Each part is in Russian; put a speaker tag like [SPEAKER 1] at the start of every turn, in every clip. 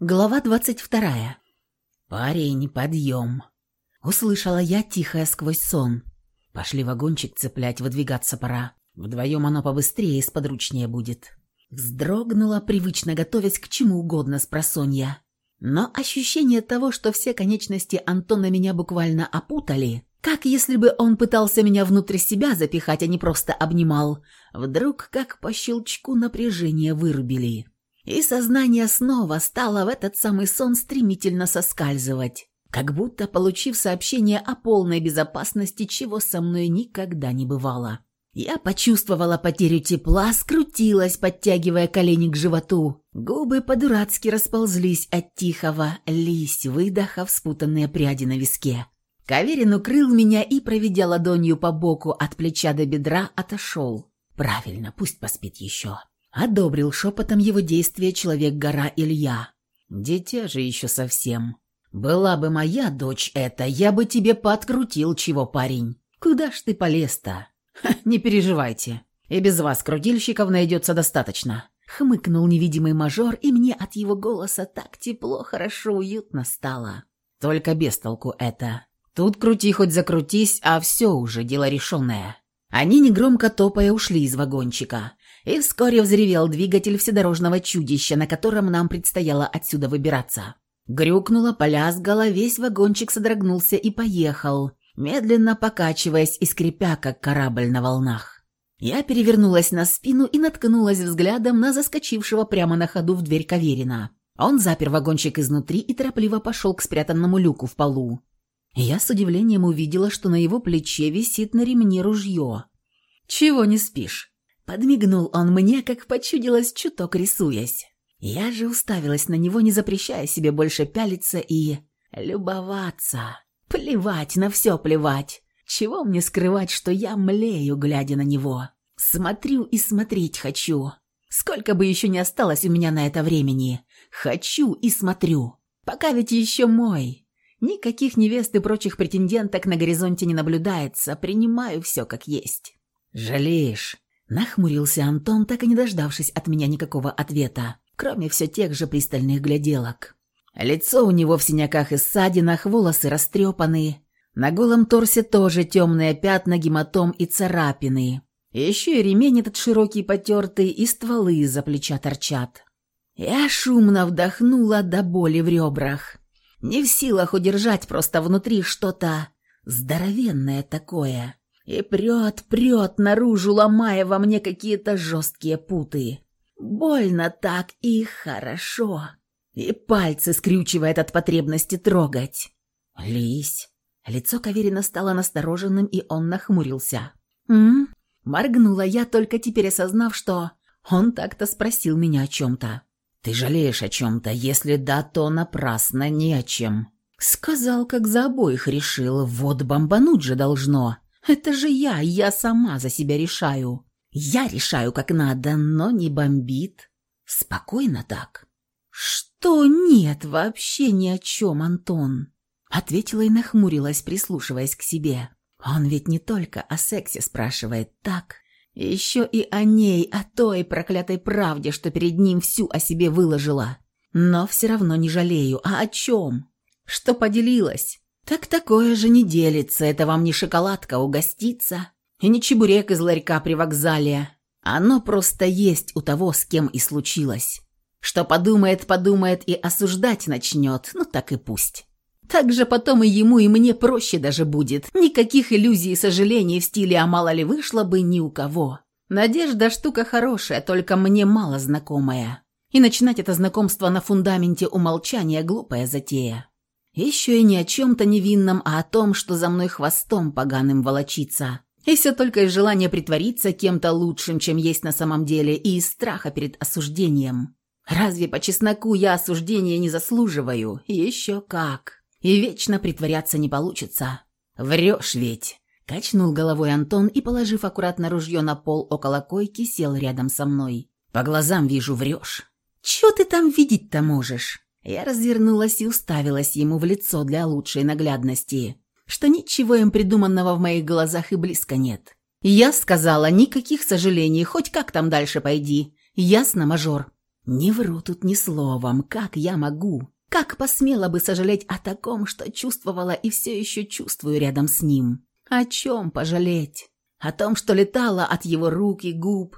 [SPEAKER 1] Глава двадцать вторая. «Парень, подъем!» Услышала я тихое сквозь сон. Пошли вагончик цеплять, выдвигаться пора. Вдвоем оно побыстрее и сподручнее будет. Вздрогнула, привычно готовясь к чему угодно с просонья. Но ощущение того, что все конечности Антона меня буквально опутали, как если бы он пытался меня внутрь себя запихать, а не просто обнимал, вдруг как по щелчку напряжение вырубили и сознание снова стало в этот самый сон стремительно соскальзывать, как будто получив сообщение о полной безопасности, чего со мной никогда не бывало. Я почувствовала потерю тепла, скрутилась, подтягивая колени к животу. Губы по-дурацки расползлись от тихого «лись» выдоха в спутанные пряди на виске. Каверин укрыл меня и, проведя ладонью по боку от плеча до бедра, отошел. «Правильно, пусть поспит еще». Одобрил шепотом его действия человек-гора Илья. Дитя же еще совсем. Была бы моя дочь эта, я бы тебе подкрутил, чего, парень. Куда ж ты полез-то? Не переживайте. И без вас крутильщиков найдется достаточно. Хмыкнул невидимый мажор, и мне от его голоса так тепло, хорошо, уютно стало. Только без толку это. Тут крути хоть закрутись, а все уже дело решенное. Они негромко топая ушли из вагончика и вскоре взревел двигатель вседорожного чудища, на котором нам предстояло отсюда выбираться. Грюкнуло, полязгало, весь вагончик содрогнулся и поехал, медленно покачиваясь и скрипя, как корабль на волнах. Я перевернулась на спину и наткнулась взглядом на заскочившего прямо на ходу в дверь Каверина. Он запер вагончик изнутри и торопливо пошел к спрятанному люку в полу. Я с удивлением увидела, что на его плече висит на ремне ружье. «Чего не спишь?» Подмигнул он мне, как почудилось, чуток рисуясь. Я же уставилась на него, не запрещая себе больше пялиться и... любоваться. Плевать, на все плевать. Чего мне скрывать, что я млею, глядя на него? Смотрю и смотреть хочу. Сколько бы еще не осталось у меня на это времени. Хочу и смотрю. Пока ведь еще мой. Никаких невест и прочих претенденток на горизонте не наблюдается. Принимаю все как есть. «Жалеешь?» Нахмурился Антон, так и не дождавшись от меня никакого ответа, кроме все тех же пристальных гляделок. Лицо у него в синяках и ссадинах, волосы растрепаны. На голом торсе тоже темные пятна, гематом и царапины. Еще и ремень этот широкий потертый, и стволы из-за плеча торчат. Я шумно вдохнула до боли в ребрах. Не в силах удержать просто внутри что-то здоровенное такое и прет, прет наружу, ломая во мне какие-то жесткие путы. Больно так и хорошо. И пальцы скрючивает от потребности трогать. «Лись!» Лицо Каверина стало настороженным, и он нахмурился. «М?», Моргнула я, только теперь осознав, что он так-то спросил меня о чем-то. «Ты жалеешь о чем-то? Если да, то напрасно не о чем». Сказал, как за обоих решил. Вот бомбануть же должно. Это же я, я сама за себя решаю. Я решаю как надо, но не бомбит. Спокойно так. Что нет, вообще ни о чем, Антон. Ответила и нахмурилась, прислушиваясь к себе. Он ведь не только о сексе спрашивает, так? Еще и о ней, о той проклятой правде, что перед ним всю о себе выложила. Но все равно не жалею. А о чем? Что поделилась? Так такое же не делится, это вам не шоколадка угоститься и не чебурек из ларька при вокзале. Оно просто есть у того, с кем и случилось. Что подумает, подумает и осуждать начнет, ну так и пусть. Так же потом и ему, и мне проще даже будет. Никаких иллюзий и сожалений в стиле «а мало ли вышло бы» ни у кого. Надежда штука хорошая, только мне мало знакомая. И начинать это знакомство на фундаменте умолчания – глупая затея. Еще и не о чем-то невинном, а о том, что за мной хвостом поганым волочится. И все только из желания притвориться кем-то лучшим, чем есть на самом деле, и из страха перед осуждением. Разве по чесноку я осуждения не заслуживаю? Еще как. И вечно притворяться не получится. Врешь ведь. Качнул головой Антон и, положив аккуратно ружье на пол около койки, сел рядом со мной. По глазам вижу, врешь. Че ты там видеть-то можешь? Я развернулась и уставилась ему в лицо для лучшей наглядности, что ничего им придуманного в моих глазах и близко нет. Я сказала, никаких сожалений, хоть как там дальше пойди. Ясно, мажор? Не вру тут ни словом, как я могу? Как посмела бы сожалеть о таком, что чувствовала и все еще чувствую рядом с ним? О чем пожалеть? О том, что летала от его рук и губ,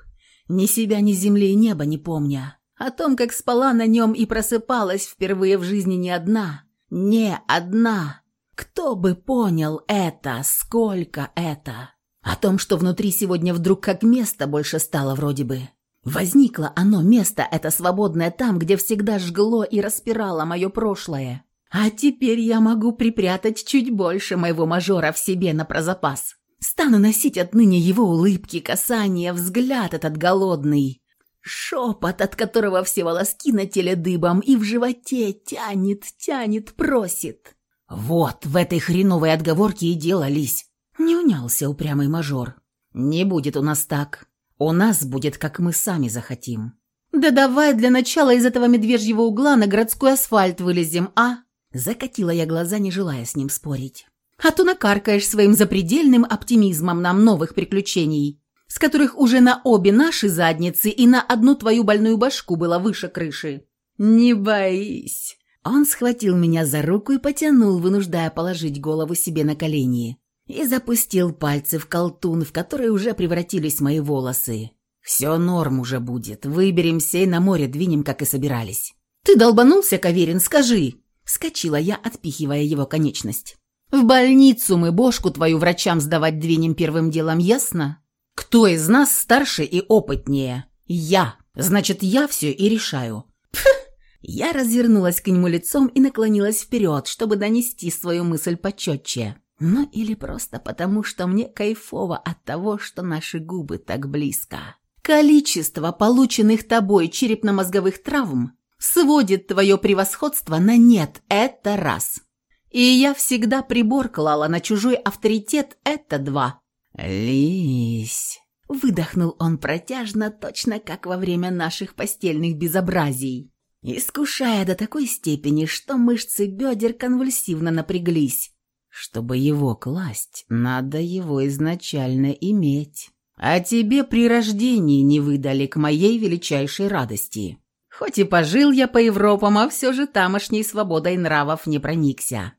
[SPEAKER 1] ни себя, ни земли и неба не помня. О том, как спала на нем и просыпалась впервые в жизни не одна. Не одна. Кто бы понял это, сколько это? О том, что внутри сегодня вдруг как место больше стало вроде бы. Возникло оно, место это свободное там, где всегда жгло и распирало мое прошлое. А теперь я могу припрятать чуть больше моего мажора в себе на прозапас. Стану носить отныне его улыбки, касания, взгляд этот голодный. Шепот, от которого все волоски на теле дыбом и в животе тянет, тянет, просит. Вот в этой хреновой отговорке и дело, Лись. Не унялся упрямый мажор. Не будет у нас так. У нас будет, как мы сами захотим. Да давай для начала из этого медвежьего угла на городской асфальт вылезем, а? Закатила я глаза, не желая с ним спорить. А то накаркаешь своим запредельным оптимизмом нам новых приключений, с которых уже на обе наши задницы и на одну твою больную башку было выше крыши. Не боись. Он схватил меня за руку и потянул, вынуждая положить голову себе на колени и запустил пальцы в колтун, в который уже превратились мои волосы. «Все норм уже будет. Выберемся и на море двинем, как и собирались». «Ты долбанулся, Каверин, скажи!» Скочила я, отпихивая его конечность. «В больницу мы бошку твою врачам сдавать двинем первым делом, ясно? Кто из нас старше и опытнее? Я. Значит, я все и решаю». Пф! Я развернулась к нему лицом и наклонилась вперед, чтобы донести свою мысль почетче. Ну или просто потому, что мне кайфово от того, что наши губы так близко. Количество полученных тобой черепно-мозговых травм сводит твое превосходство на нет, это раз. И я всегда прибор клала на чужой авторитет, это два. «Лись!» — выдохнул он протяжно, точно как во время наших постельных безобразий, искушая до такой степени, что мышцы бедер конвульсивно напряглись. Чтобы его класть, надо его изначально иметь. А тебе при рождении не выдали к моей величайшей радости. Хоть и пожил я по Европам, а все же тамошней свободой нравов не проникся.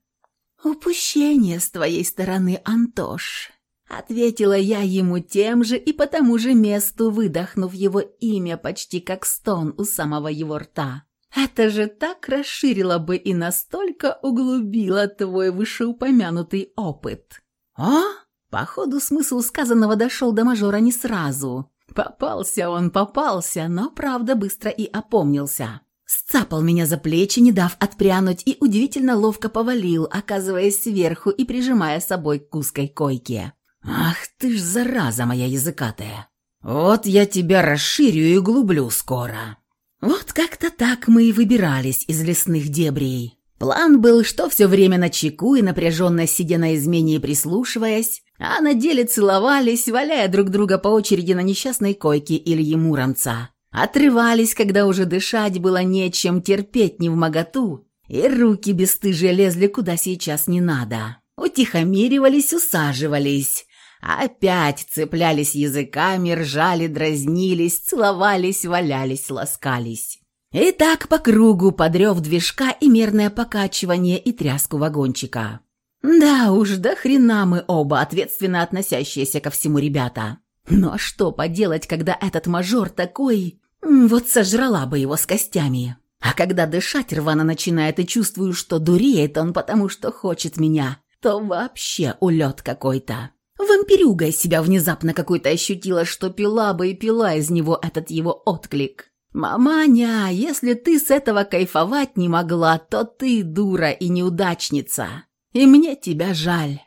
[SPEAKER 1] «Упущение с твоей стороны, Антош», — ответила я ему тем же и по тому же месту, выдохнув его имя почти как стон у самого его рта. Это же так расширило бы и настолько углубило твой вышеупомянутый опыт. А? Походу, смысл сказанного дошел до мажора не сразу. Попался он, попался, но правда быстро и опомнился. Сцапал меня за плечи, не дав отпрянуть, и удивительно ловко повалил, оказываясь сверху и прижимая собой к узкой койке. «Ах ты ж, зараза моя языкатая! Вот я тебя расширю и углублю скоро!» Вот как-то так мы и выбирались из лесных дебрей. План был, что все время на чеку и напряженно сидя на измене и прислушиваясь, а на деле целовались, валяя друг друга по очереди на несчастной койке Ильи Муромца. Отрывались, когда уже дышать было нечем, терпеть не в моготу, и руки бесстыжие лезли куда сейчас не надо. Утихомиривались, усаживались, Опять цеплялись языками, ржали, дразнились, целовались, валялись, ласкались. И так по кругу, подрев движка и мерное покачивание и тряску вагончика. Да уж, до хрена мы оба, ответственно относящиеся ко всему ребята. Но что поделать, когда этот мажор такой... Вот сожрала бы его с костями. А когда дышать рвано начинает и чувствую, что дуреет он, потому что хочет меня, то вообще улет какой-то. Вампирюга себя внезапно какой-то ощутила, что пила бы и пила из него этот его отклик. «Маманя, если ты с этого кайфовать не могла, то ты дура и неудачница. И мне тебя жаль».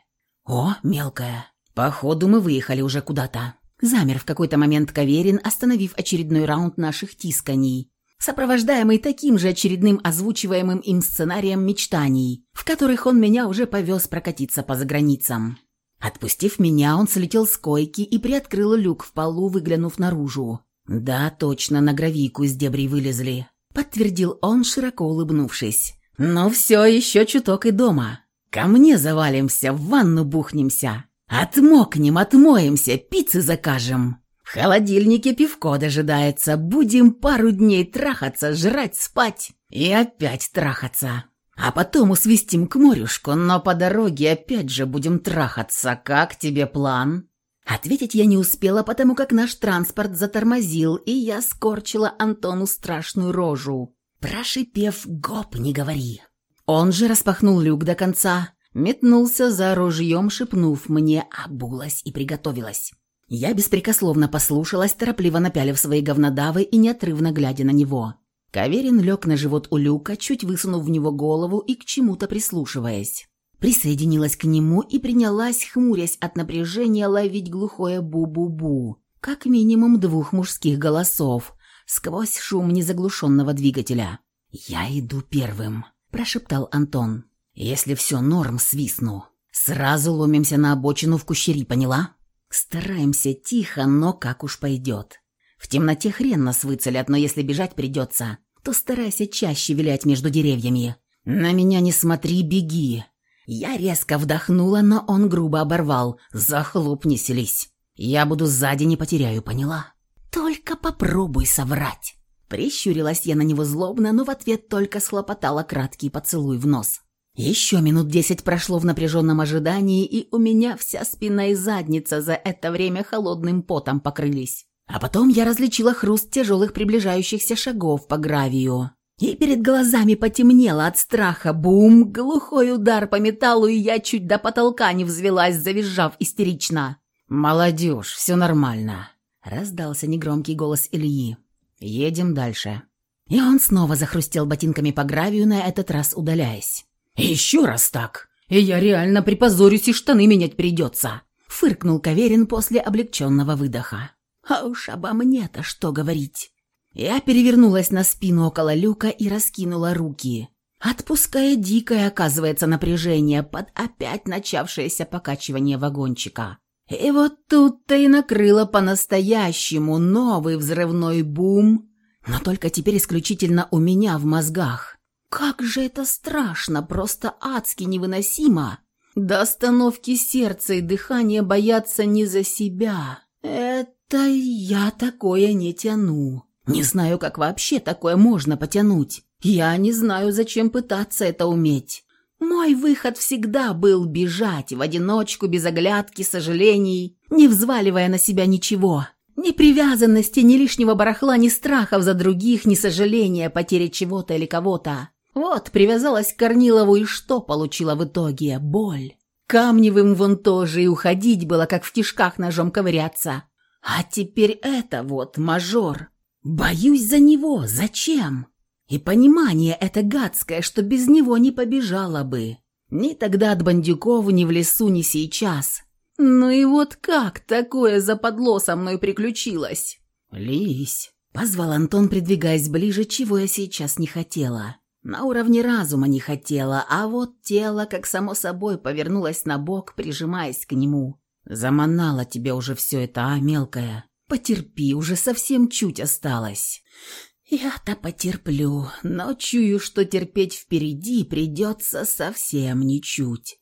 [SPEAKER 1] «О, мелкая, походу мы выехали уже куда-то». Замер в какой-то момент Каверин, остановив очередной раунд наших тисканий, сопровождаемый таким же очередным озвучиваемым им сценарием мечтаний, в которых он меня уже повез прокатиться по заграницам. Отпустив меня, он слетел с койки и приоткрыл люк в полу, выглянув наружу. «Да, точно, на гравийку из дебрей вылезли», — подтвердил он, широко улыбнувшись. «Ну все, еще чуток и дома. Ко мне завалимся, в ванну бухнемся. Отмокнем, отмоемся, пиццы закажем. В холодильнике пивко дожидается. Будем пару дней трахаться, жрать, спать и опять трахаться. А потом усвистим к морюшку, но по дороге опять же будем трахаться. Как тебе план?» Ответить я не успела, потому как наш транспорт затормозил, и я скорчила Антону страшную рожу, прошипев «Гоп, не говори!». Он же распахнул люк до конца, метнулся за ружьем, шепнув мне, обулась и приготовилась. Я беспрекословно послушалась, торопливо напялив свои говнодавы и неотрывно глядя на него. Каверин лег на живот у люка, чуть высунув в него голову и к чему-то прислушиваясь. Присоединилась к нему и принялась, хмурясь от напряжения, ловить глухое «бу-бу-бу». Как минимум двух мужских голосов, сквозь шум незаглушенного двигателя. «Я иду первым», – прошептал Антон. «Если все норм, свистну. Сразу ломимся на обочину в кущери, поняла?» Стараемся тихо, но как уж пойдет. В темноте хрен нас выцелят, но если бежать придется, то старайся чаще вилять между деревьями. На меня не смотри, беги. Я резко вдохнула, но он грубо оборвал. Захлопни, селись. Я буду сзади, не потеряю, поняла? Только попробуй соврать. Прищурилась я на него злобно, но в ответ только схлопотала краткий поцелуй в нос. Еще минут десять прошло в напряженном ожидании, и у меня вся спина и задница за это время холодным потом покрылись. А потом я различила хруст тяжелых приближающихся шагов по гравию. И перед глазами потемнело от страха. Бум! Глухой удар по металлу, и я чуть до потолка не взвелась, завизжав истерично. «Молодежь, все нормально», — раздался негромкий голос Ильи. «Едем дальше». И он снова захрустел ботинками по гравию, на этот раз удаляясь. «Еще раз так, и я реально припозорюсь, и штаны менять придется», — фыркнул Каверин после облегченного выдоха. «А уж обо мне-то что говорить?» Я перевернулась на спину около люка и раскинула руки, отпуская дикое, оказывается, напряжение под опять начавшееся покачивание вагончика. И вот тут-то и накрыло по-настоящему новый взрывной бум, но только теперь исключительно у меня в мозгах. Как же это страшно, просто адски невыносимо. До остановки сердца и дыхания бояться не за себя. Это я такое не тяну. Не знаю, как вообще такое можно потянуть. Я не знаю, зачем пытаться это уметь. Мой выход всегда был бежать в одиночку, без оглядки, сожалений, не взваливая на себя ничего. Ни привязанности, ни лишнего барахла, ни страхов за других, ни сожаления потери чего-то или кого-то. Вот, привязалась к Корнилову, и что получила в итоге? Боль. Камневым вон тоже и уходить было, как в кишках ножом ковыряться. А теперь это вот, мажор. Боюсь за него, зачем? И понимание это гадское, что без него не побежала бы. Ни тогда от Бандюкова, ни в лесу, ни сейчас. Ну и вот как такое западло со мной приключилось? «Лись», — позвал Антон, придвигаясь ближе, чего я сейчас не хотела. На уровне разума не хотела, а вот тело, как само собой, повернулось на бок, прижимаясь к нему. «Заманало тебе уже все это, а, мелкая? Потерпи, уже совсем чуть осталось». «Я-то потерплю, но чую, что терпеть впереди придется совсем не чуть».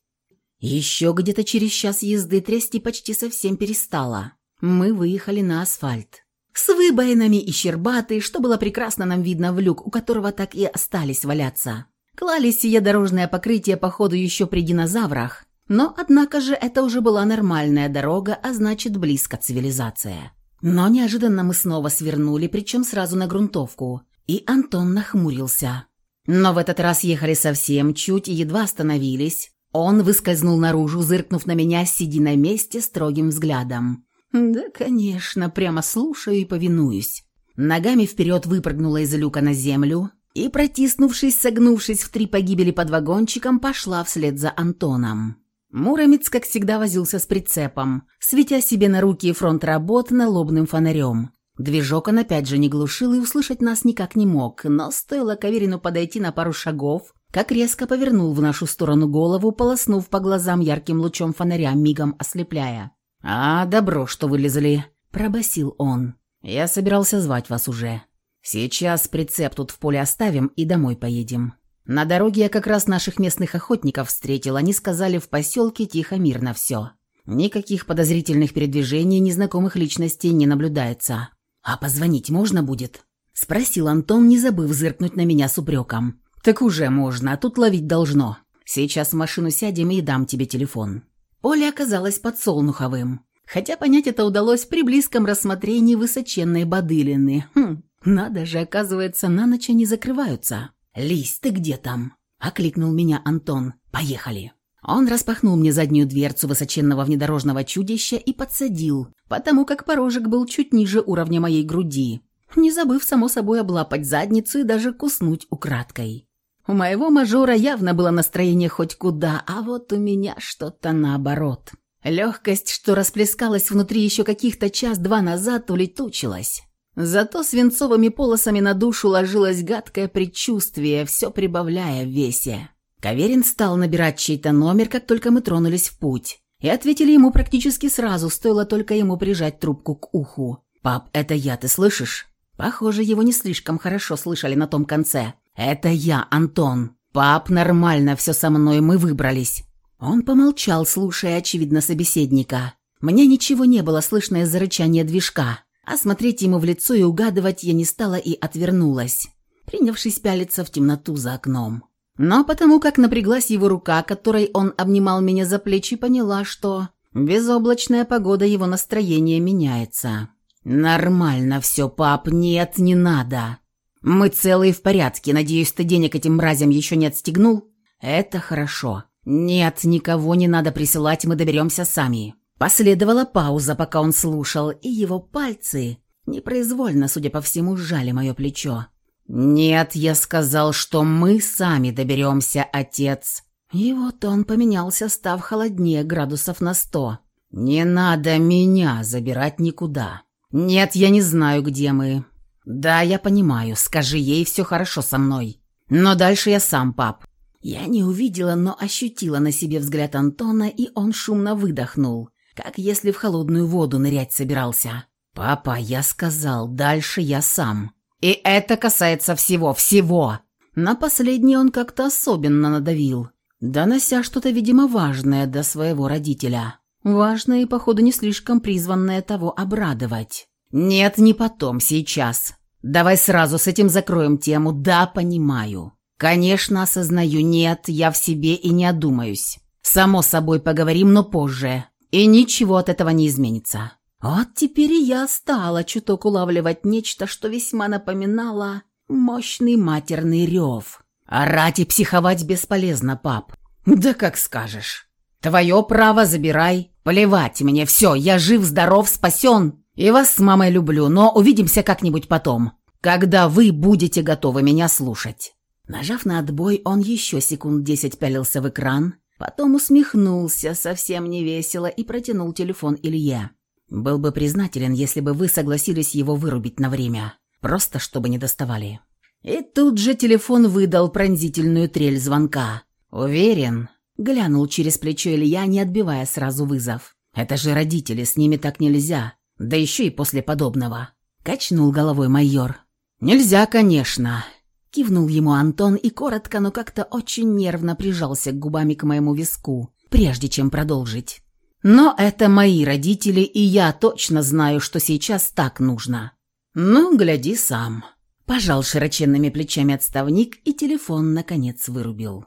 [SPEAKER 1] Еще где-то через час езды трясти почти совсем перестала. Мы выехали на асфальт с выбоинами и щербатый, что было прекрасно нам видно в люк, у которого так и остались валяться. Клали сие дорожное покрытие, походу, еще при динозаврах, но, однако же, это уже была нормальная дорога, а значит, близко цивилизация. Но неожиданно мы снова свернули, причем сразу на грунтовку, и Антон нахмурился. Но в этот раз ехали совсем чуть и едва остановились. Он выскользнул наружу, зыркнув на меня, сиди на месте строгим взглядом. «Да, конечно, прямо слушаю и повинуюсь». Ногами вперед выпрыгнула из люка на землю и, протиснувшись, согнувшись в три погибели под вагончиком, пошла вслед за Антоном. Муромец, как всегда, возился с прицепом, светя себе на руки и фронт работ налобным фонарем. Движок он опять же не глушил и услышать нас никак не мог, но стоило Каверину подойти на пару шагов, как резко повернул в нашу сторону голову, полоснув по глазам ярким лучом фонаря, мигом ослепляя. «А, добро, что вылезли», – пробасил он. «Я собирался звать вас уже. Сейчас прицеп тут в поле оставим и домой поедем. На дороге я как раз наших местных охотников встретил, они сказали в поселке тихо-мирно все. Никаких подозрительных передвижений незнакомых личностей не наблюдается. «А позвонить можно будет?» – спросил Антон, не забыв зыркнуть на меня с упреком. «Так уже можно, а тут ловить должно. Сейчас в машину сядем и дам тебе телефон». Поле оказалось подсолнуховым. Хотя понять это удалось при близком рассмотрении высоченной бодылины. Хм, надо же, оказывается, на ночь они закрываются. «Лись, ты где там?» – окликнул меня Антон. «Поехали». Он распахнул мне заднюю дверцу высоченного внедорожного чудища и подсадил, потому как порожек был чуть ниже уровня моей груди, не забыв, само собой, облапать задницу и даже куснуть украдкой. У моего мажора явно было настроение хоть куда, а вот у меня что-то наоборот. Легкость, что расплескалась внутри еще каких-то час-два назад, улетучилась. Зато свинцовыми полосами на душу ложилось гадкое предчувствие, все прибавляя в весе. Каверин стал набирать чей-то номер, как только мы тронулись в путь. И ответили ему практически сразу, стоило только ему прижать трубку к уху. «Пап, это я, ты слышишь?» Похоже, его не слишком хорошо слышали на том конце. «Это я, Антон. Пап, нормально все со мной, мы выбрались». Он помолчал, слушая, очевидно, собеседника. Мне ничего не было слышно из-за рычания движка, а смотреть ему в лицо и угадывать я не стала и отвернулась, принявшись пялиться в темноту за окном. Но потому как напряглась его рука, которой он обнимал меня за плечи, поняла, что безоблачная погода его настроение меняется. «Нормально все, пап, нет, не надо. Мы целые в порядке, надеюсь, ты денег этим мразям еще не отстегнул? Это хорошо. «Нет, никого не надо присылать, мы доберемся сами». Последовала пауза, пока он слушал, и его пальцы непроизвольно, судя по всему, сжали мое плечо. «Нет, я сказал, что мы сами доберемся, отец». И вот он поменялся, став холоднее градусов на сто. «Не надо меня забирать никуда. Нет, я не знаю, где мы. Да, я понимаю, скажи ей, все хорошо со мной. Но дальше я сам, пап. Я не увидела, но ощутила на себе взгляд Антона, и он шумно выдохнул, как если в холодную воду нырять собирался. «Папа, я сказал, дальше я сам. И это касается всего, всего!» На последний он как-то особенно надавил, донося что-то, видимо, важное до своего родителя. Важное и, походу, не слишком призванное того обрадовать. «Нет, не потом, сейчас. Давай сразу с этим закроем тему. Да, понимаю. «Конечно, осознаю, нет, я в себе и не одумаюсь. Само собой поговорим, но позже. И ничего от этого не изменится». Вот теперь и я стала чуток улавливать нечто, что весьма напоминало мощный матерный рев. «Орать и психовать бесполезно, пап». «Да как скажешь. Твое право забирай. Плевать мне, все, я жив, здоров, спасен. И вас с мамой люблю, но увидимся как-нибудь потом, когда вы будете готовы меня слушать». Нажав на отбой, он еще секунд десять пялился в экран, потом усмехнулся совсем невесело и протянул телефон Илье. «Был бы признателен, если бы вы согласились его вырубить на время, просто чтобы не доставали». И тут же телефон выдал пронзительную трель звонка. «Уверен?» – глянул через плечо Илья, не отбивая сразу вызов. «Это же родители, с ними так нельзя, да еще и после подобного». Качнул головой майор. «Нельзя, конечно. Кивнул ему Антон и коротко, но как-то очень нервно прижался губами к моему виску, прежде чем продолжить. «Но это мои родители, и я точно знаю, что сейчас так нужно». «Ну, гляди сам». Пожал широченными плечами отставник и телефон, наконец, вырубил.